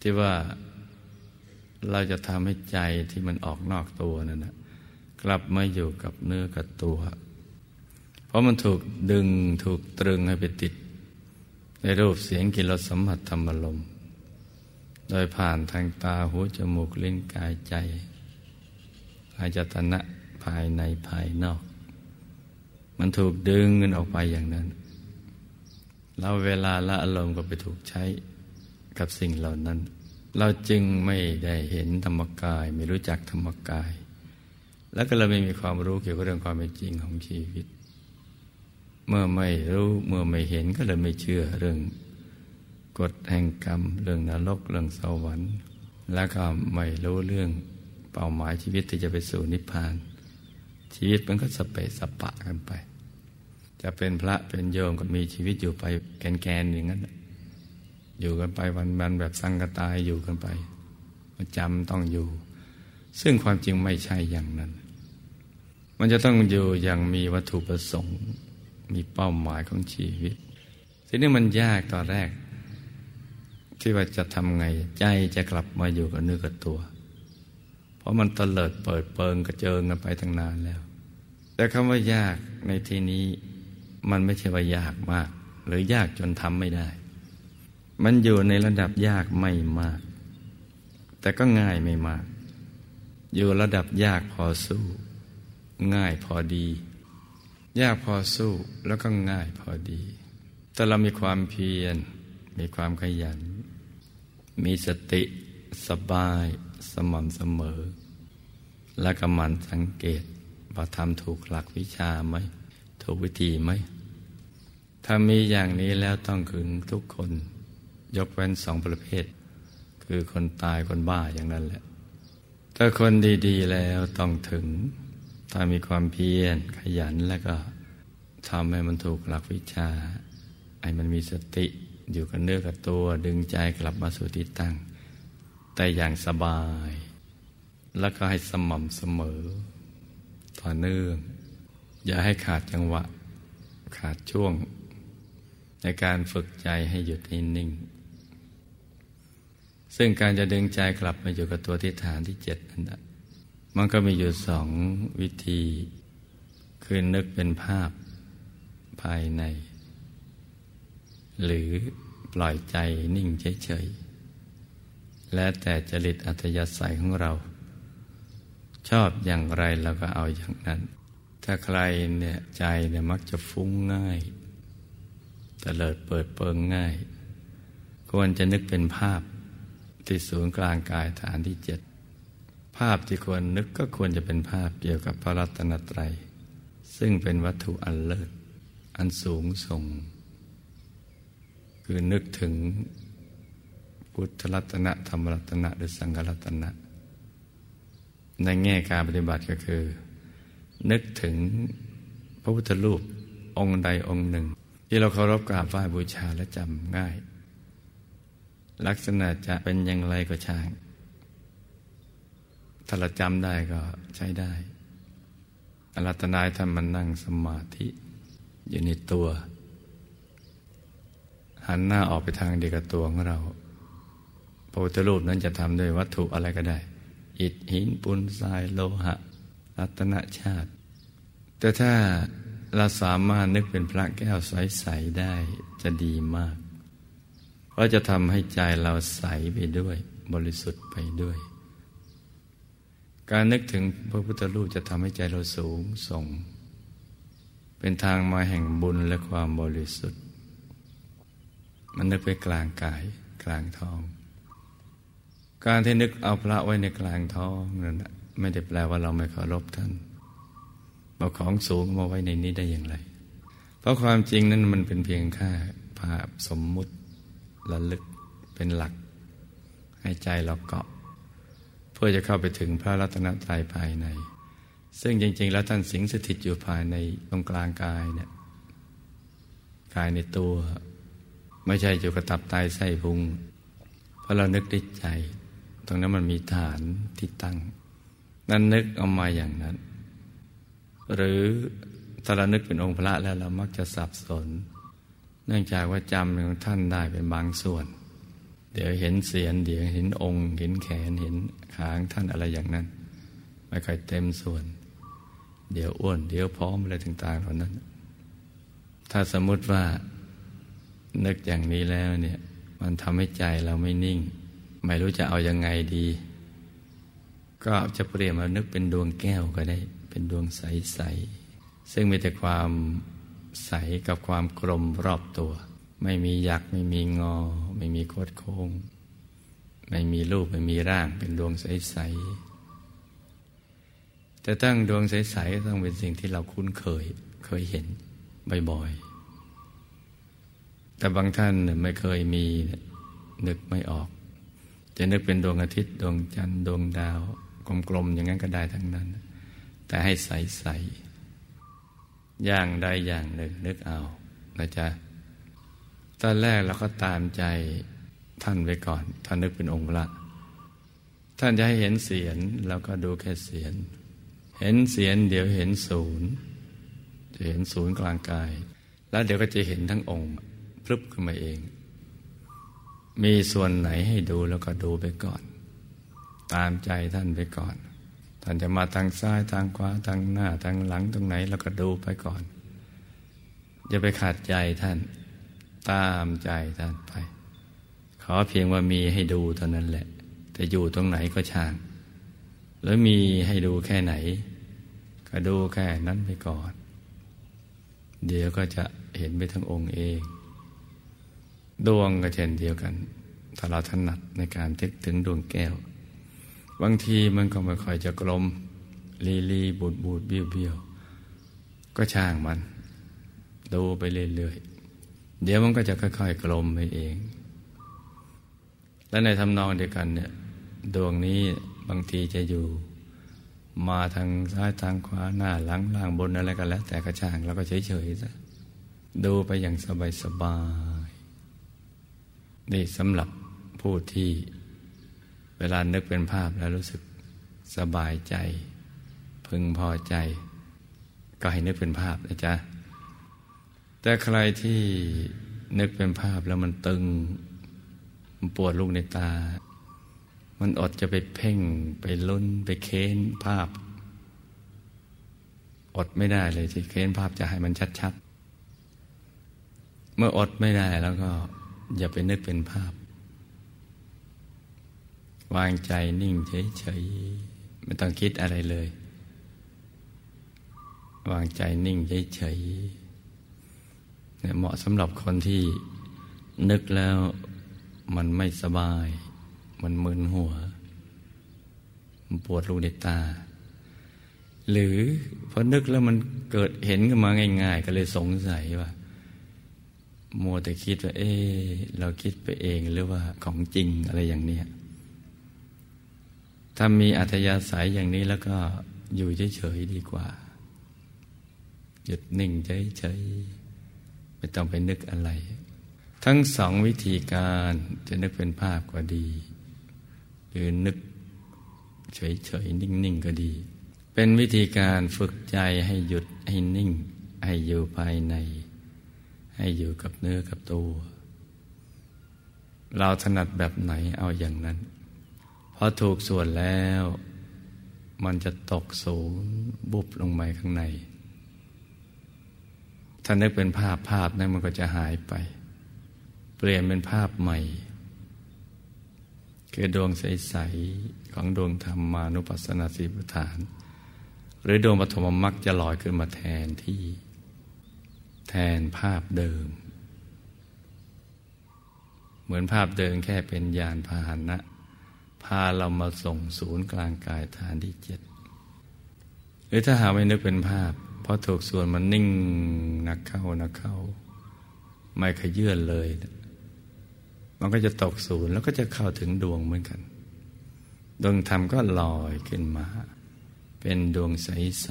ที่ว่าเราจะทำให้ใจที่มันออกนอกตัวนั่นนะกลับมาอยู่กับเนื้อกับตัว เพราะมันถูกดึงถูกตรึงให้ไปติด ในรูปเสียงกลิ่นรสสัมผัสธรรมลมโดยผ่านทางตาหูจมูกลิ้นกายใจอายตนะภายในภายนอก มันถูกดึงเงินออกไปอย่างนั้น แล้วเวลาละอารมณ์ก็ไปถูกใช้ กับสิ่งเหล่านั้น เราจึงไม่ได้เห็นธรรมกาย ไม่รู้จักธรรมกาย แล้วก็เราไม่มีความรู้เกี่ยวกับเรื่องความเป็นจริงของชีวิต เมื่อไม่รู้เมื่อไม่เห็นก็เลยไม่เชื่อเรื่องกฎแห่งกรรม เรื่องนรกเรื่องสวรรค์ แล้วก็ไม่รู้เรื่องเป้าหมายชีวิตที่จะไปสู่นิพพาน ชีวิตมันก็สเปสปะกันไป จะเป็นพระเป็นโยมก็มีชีวิตอยู่ไปแกนๆอย่างนั้น อยู่กันไปวันๆแบบสังกตายอยู่กันไปประจำต้องอยู่ ซึ่งความจริงไม่ใช่อย่างนั้น มันจะต้องอยู่อย่างมีวัตถุประสงค์ มีเป้าหมายของชีวิตทีนี้มันยากตอนแรก ที่ว่าจะทำไงใจจะกลับมาอยู่กับเนื้อกับตัว เพราะมันตลิดเปิดเปิงกระเจิงกันไปตั้งนานแล้ว แต่คำว่ายากในที่นี้มันไม่ใช่ว่ายากมาก หรือยากจนทำไม่ได้ มันอยู่ในระดับยากไม่มาก แต่ก็ง่ายไม่มาก อยู่ระดับยากพอสู้ ง่ายพอดี ยากพอสู้แล้วก็ง่ายพอดี แต่เรามีความเพียร มีความขยัน มีสติสบายสม่ำเสมอ และก็มันสังเกตว่าทำถูกหลักวิชาไหม ถูกวิธีไหม ถ้ามีอย่างนี้แล้วต้องถึงทุกคน ยกเว้นสองประเภท คือคนตายคนบ้าอย่างนั้นแหละ ถ้าคนดีๆแล้วต้องถึง ถ้ามีความเพียรขยันแล้วก็ทำให้มันถูกหลักวิชาให้มันมีสติอยู่กับเนื้อกับตัว ดึงใจกลับมาสู่ที่ตั้ง แต่อย่างสบาย แล้วก็ให้สม่ำเสมอ ต่อเนื่อง อย่าให้ขาดจังหวะ ขาดช่วง ในการฝึกใจให้หยุดนิ่ง ซึ่งการจะดึงใจกลับมาอยู่กับตัวที่ฐานที่เจ็ดนั้นมันก็มีอยู่สองวิธี คือนึกเป็นภาพภายใน หรือปล่อยใจนิ่งเฉยๆ และแต่จริตอัธยาศัยของเรา ชอบอย่างไรเราก็เอาอย่างนั้น ถ้าใครเนี่ยใจเนี่ยมักจะฟุ้งง่ายตเลิดเปิดเปิงง่าย ควรจะนึกเป็นภาพ ที่ศูนย์กลางกายฐานที่เจ็ดภาพที่ควรนึกก็ควรจะเป็นภาพเกี่ยวกับพระรัตนตรัย ซึ่งเป็นวัตถุอันเลิศอันสูงส่ง คือนึกถึงพุทธรัตนะธรรมรัตนะหรือสังฆรัตนะ ในแง่การปฏิบัติก็คือ นึกถึงพระพุทธรูปองค์ใดองค์หนึ่ง ที่เราเคารพกราบไหว้บูชาและจำง่าย ลักษณะจะเป็นอย่างไรก็ช่าง ถ้าเราจำได้ก็ใช้ได้อรัตนายท่านมันนั่งสมาธิอยู่ในตัว หันหน้าออกไปทางเดียวกับตัวของเราพระพุทธรูปนั้นจะทำด้วยวัตถุอะไรก็ได้ อิฐหินปูนทรายโลหะ รัตนชาติ แต่ถ้าเราสามารถนึกเป็นพระแก้วใส ๆ ได้จะดีมาก ราะจะทำให้ใจเราใสไปด้วย บริสุทธิ์ไปด้วย การนึกถึงพระพุทธรูปจะทำให้ใจเราสูงส่ง เป็นทางมาแห่งบุญและความบริสุทธิ์ มันนึกไปกลางกายกลางท้อง การที่นึกเอาพระไว้ในกลางท้องนั่นไม่ได้แปลว่าเราไม่เคารพท่านเอาของสูงมาไว้ในนี้ได้อย่างไร เพราะความจริงนั้นมันเป็นเพียงแค่ภาพสมมุติ ระลึกเป็นหลัก ให้ใจเราเกาะ เพื่อจะเข้าไปถึงพระรัตนตรัยภายใน ซึ่งจริง ๆ แล้วท่านสิงสถิตอยู่ภายในตรงกลางกายเนี่ยกายในตัว ไม่ใช่อยู่กับตับไตไส้พุงเพราะเรานึกได้ใจ ตรงนั้นมันมีฐานที่ตั้ง นั้นนึกเอามาอย่างนั้น หรือถ้าเรานึกเป็นองค์พระแล้วเรามักจะสับสน นื่องจากว่าจำของท่านได้เป็นบางส่วน เดี๋ยวเห็นเสียนเดี๋ยวเห็นองค์ เห็นแขนเห็นขางท่านอะไรอย่างนั้น ไม่ค่อยเต็มส่วน เดี๋ยวอ้วน เดี๋ยวพร้อมอะไรต่าง ๆ เหล่านั้น ถ้าสมมติว่านึกอย่างนี้แล้วเนี่ย มันทำให้ใจเราไม่นิ่ง ไม่รู้จะเอาอยัางไงดี ก็จะเปลี่ยนมานึกเป็นดวงแก้วก็ได้ เป็นดวงใส ๆ ซึ่งมีแต่ความ ใสกับความกลมรอบตัว ไม่มีหยักไม่มีงอ ไม่มีโคดโค้ง ไม่มีรูปไม่มีร่างเป็นดวงใสๆแต่ตั้งดวงใสๆต้องเป็นสิ่งที่เราคุ้นเคยเคยเห็นบ่อยๆ แต่บางท่านไม่เคยมีนึกไม่ออก จะนึกเป็นดวงอาทิตย์ดวงจันทร์ดวงดาวกลมๆอย่างนั้นก็ได้ทั้งนั้น แต่ให้ใสๆ อย่างใดอย่างหนึ่งนึกเอานะจ๊ะตอนแรกเราก็ตามใจท่านไว้ก่อนท่านนึกเป็นองค์ละท่านจะให้เห็นเสียนเราก็ดูแค่เสียน เห็นเสียนเดี๋ยวเห็นศูนย์จะเห็นศูนย์กลางกาย แล้วเดี๋ยวก็จะเห็นทั้งองค์พลึบขึ้นมาเอง มีส่วนไหนให้ดูแล้วก็ดูไปก่อน ตามใจท่านไปก่อน ท่านจะมาทางซ้ายทางขวาทางหน้าทางหลังตรงไหนเราก็ดูไปก่อน อย่าไปขาดใจท่าน ตามใจท่านไป ขอเพียงว่ามีให้ดูเท่านั้นแหละ แต่อยู่ตรงไหนก็ช่างหรือมีให้ดูแค่ไหน ก็ดูแค่นั้นไปก่อน เดี๋ยวก็จะเห็นไปทั้งองค์เอง ดวงก็เช่นเดียวกัน ถ้าเราถนัดในการทึกถึงดวงแก้ว บางทีมันก็ไม่ค่อยจะกลม ลีลีบูดบูดเบี้ยวเบี้ยวก็ช่างมัน ดูไปเรื่อยๆเดี๋ยวมันก็จะค่อยๆกลมไปเอง และในทำนองเดียวกันเนี่ยดวงนี้บางทีจะอยู่ มาทางซ้ายทางขวาหน้าหลังล่างบนอะไรก็แล้ว แต่กระช่างแล้วก็เฉยๆซะดูไปอย่างสบายๆนี่สำหรับผู้ที่ เวลานึกเป็นภาพแล้วรู้สึกสบายใจ พึงพอใจ ก็ให้นึกเป็นภาพนะจ๊ะ แต่ใครที่นึกเป็นภาพแล้วมันตึง มันปวดลูกในตา มันอดจะไปเพ่งไปลุ้นไปเค้นภาพ อดไม่ได้เลยที่เค้นภาพจะให้มันชัดๆ เมื่ออดไม่ได้แล้วก็อย่าไปนึกเป็นภาพ วางใจนิ่งเฉยๆไม่ต้องคิดอะไรเลย วางใจนิ่งเฉยๆเนี่ยเหมาะสำหรับคนที่นึกแล้วมันไม่สบาย มันมึนหัว มันปวดลูในตา หรือพอนึกแล้วมันเกิดเห็นขึ้นมาง่าย ๆ ก็เลยสงสัยว่ามัวแต่คิดว่า เอ๊เราคิดไปเองหรือว่าของจริงอะไรอย่างเนี้ย ถ้ามีอัธยาศัยอย่างนี้แล้วก็อยู่เฉยๆดีกว่า หยุดนิ่งเฉยๆไม่ต้องไปนึกอะไร ทั้งสองวิธีการจะนึกเป็นภาพก็ดี หรือนึกเฉยๆนิ่งๆก็ดี เป็นวิธีการฝึกใจให้หยุดให้นิ่ง ให้อยู่ภายใน ให้อยู่กับเนื้อกับตัว เราถนัดแบบไหนเอาอย่างนั้น อถูกส่วนแล้ว มันจะตกศูนย์บุบลงไปข้างใน ถ้านึกเป็นภาพภาพนั้นมันก็จะหายไป เปลี่ยนเป็นภาพใหม่ คือดวงใส ๆ ของดวงธรรมานุปัสสนาสีปฐาน หรือดวงปฐมมรรคจะลอยขึ้นมาแทนที่ แทนภาพเดิม เหมือนภาพเดิมแค่เป็นยานพาหนะ พาเรามาส่งศูนย์กลางกายฐานที่เจ็ดหรือถ้าหาไม่นึกเป็นภาพ เพราะถูกส่วนมันนิ่งนักเข้านักเข้า ไม่ขยื่นเลย มันก็จะตกศูนย์แล้วก็จะเข้าถึงดวงเหมือนกัน ดวงธรรมก็ลอยขึ้นมา เป็นดวงใส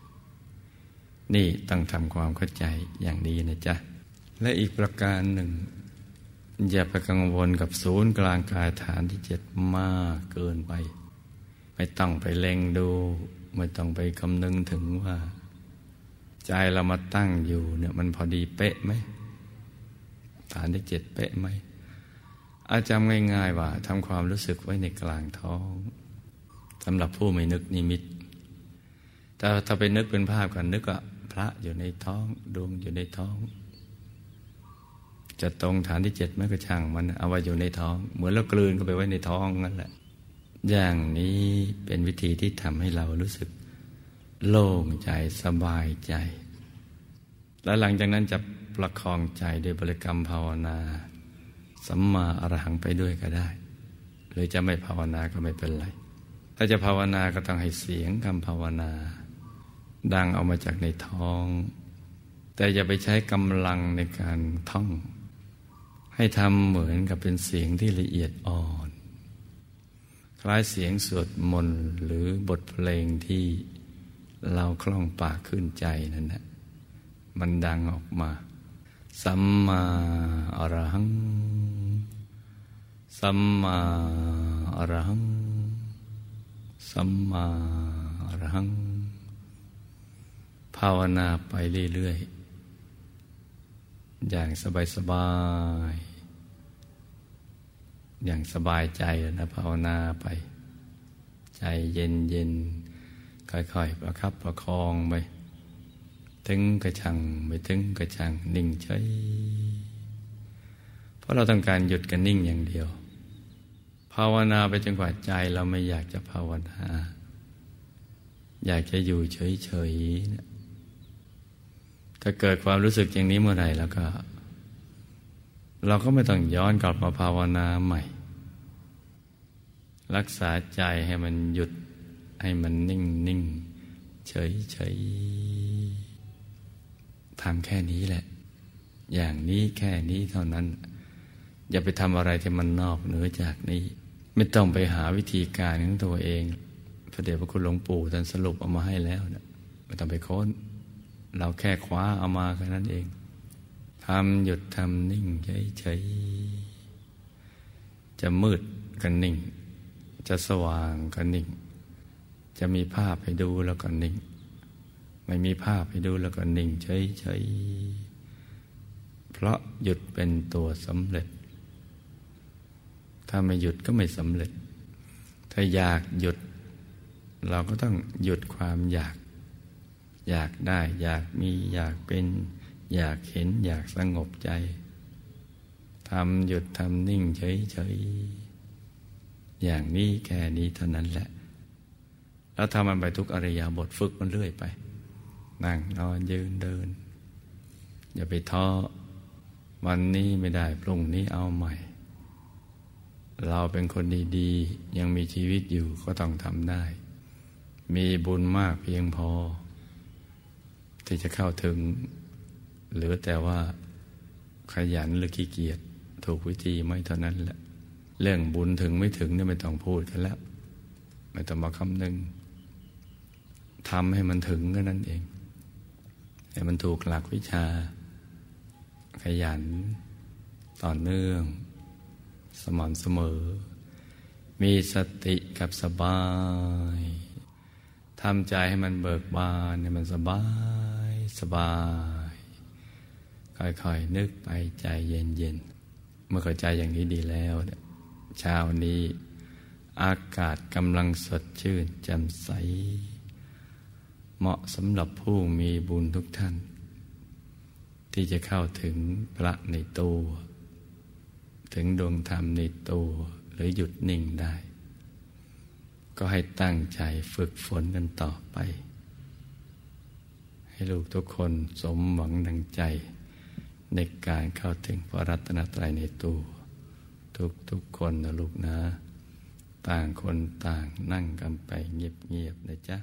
ๆ นี่ต้องทำความเข้าใจอย่างดีนะจ๊ะ และอีกประการหนึ่ง อย่าไปกังวลกับศูนย์กลางกายฐานที่เจ็ดมากเกินไป ไม่ต้องไปเล็งดู ไม่ต้องไปคำนึงถึงว่า ใจเรามาตั้งอยู่เนี่ยมันพอดีเป๊ะไหมฐานที่เจ็ดเป๊ะไหมอาจำง่ายๆว่าทำความรู้สึกไว้ในกลางท้องสำหรับผู้ไม่นึกนิมิตแต่ถ้าไปนึกเป็นภาพกันนึกว่าพระอยู่ในท้องดวงอยู่ในท้อง จะตรงฐานที่เจ็ดไม่ก็ช่างมันเอาไว้อยู่ในท้อง เหมือนเรากลืนเข้าไปไว้ในท้องนั่นแหละ อย่างนี้เป็นวิธีที่ทำให้เรารู้สึก โล่งใจสบายใจ แล้วหลังจากนั้นจะประคองใจโดยบริกรรมภาวนาสัมมาอรหังไปด้วยก็ได้ หรือจะไม่ภาวนาก็ไม่เป็นไร ถ้าจะภาวนาก็ต้องให้เสียงคำภาวนา ดังออกมาจากในท้อง แต่อย่าไปใช้กำลังในการท่อง ให้ทำเหมือนกับเป็นเสียงที่ละเอียดอ่อน คล้ายเสียงสวดมนต์หรือบทเพลงที่เราคล่องปากขึ้นใจนั่นแหละมันดังออกมา สัมมาอรหัง สัมมาอรหัง สัมมาอรหัง ภาวนาไปเรื่อยๆ อย่างสบายๆอย่างสบายใจนะภาวนาไป ใจเย็นๆค่อยๆ ประคับประคองไป ถึงกระชังไม่ถึงกระชัง นิ่งเฉยเพราะเราต้องการหยุดกันนิ่งอย่างเดียว ภาวนาไปจนกว่าใจเราไม่อยากจะภาวนา อยากจะอยู่เฉยๆ ถ้าเกิดความรู้สึกอย่างนี้เมื่อไหร่แล้วก็ เราก็ไม่ต้องย้อนกลับมาภาวนาใหม่ รักษาใจให้มันหยุดให้มันนิ่งนิ่งเฉยเฉยทำแค่นี้แหละ อย่างนี้แค่นี้เท่านั้น อย่าไปทำอะไรที่มันนอกเหนือจากนี้ ไม่ต้องไปหาวิธีการของตัวเองพระเดชพระคุณหลวงปู่ท่านสรุปเอามาให้แล้วนะไม่ต้องไปค้น เราแค่คว้าเอามาแค่นั้นเองทำหยุดทำนิ่งเฉยๆจะมืดก็นิ่ง จะสว่างก็นิ่ง จะมีภาพให้ดูแล้วก็นิ่ง ไม่มีภาพให้ดูแล้วก็นิ่งเฉยๆเพราะหยุดเป็นตัวสำเร็จ ถ้าไม่หยุดก็ไม่สำเร็จ ถ้าอยากหยุด เราก็ต้องหยุดความอยาก อยากได้ อยากมีอยากเป็น อยากเห็น อยากสงบใจทำหยุดทำนิ่งเฉยๆอย่างนี้แค่นี้เท่านั้นแหละ แล้วทำมันไปทุกอริยาบทฝึกมันเรื่อยไป นั่งนอนยืนเดิน อย่าไปท้อวันนี้ไม่ได้พรุ่งนี้เอาใหม่ เราเป็นคนดีๆ ยังมีชีวิตอยู่ก็ต้องทำได้ มีบุญมากเพียงพอ ที่จะเข้าถึง หรือแต่ว่าขยันหรือขี้เกียจถูกวิธีไม่เท่านั้นแหละเรื่องบุญถึงไม่ถึงเนี่ยไม่ต้องพูดกันแล้ว ไม่ต้องมาคำนึงทำให้มันถึงก็นั่นเอง ให้มันถูกหลักวิชา ขยัน ต่อเนื่อง สม่ำเสมอ มีสติกับสบายทำใจให้มันเบิกบานให้มันสบาย สบาย ค่อยๆนึกไปใจเย็นๆ เมื่อเข้าใจอย่างนี้ดีแล้วเช้านี้อากาศกำลังสดชื่นแจ่มใส เหมาะสำหรับผู้มีบุญทุกท่าน ที่จะเข้าถึงพระในตัว ถึงดวงธรรมในตัวหรือหยุดนิ่งได้ ก็ให้ตั้งใจฝึกฝนกันต่อไป ให้ลูกทุกคนสมหวังดังใจ ในการเข้าถึงพระรัตนตรัยในตัวทุกทุกคนนะลูกนะ ต่างคนต่างนั่งกันไปเงียบๆนะจ๊ะ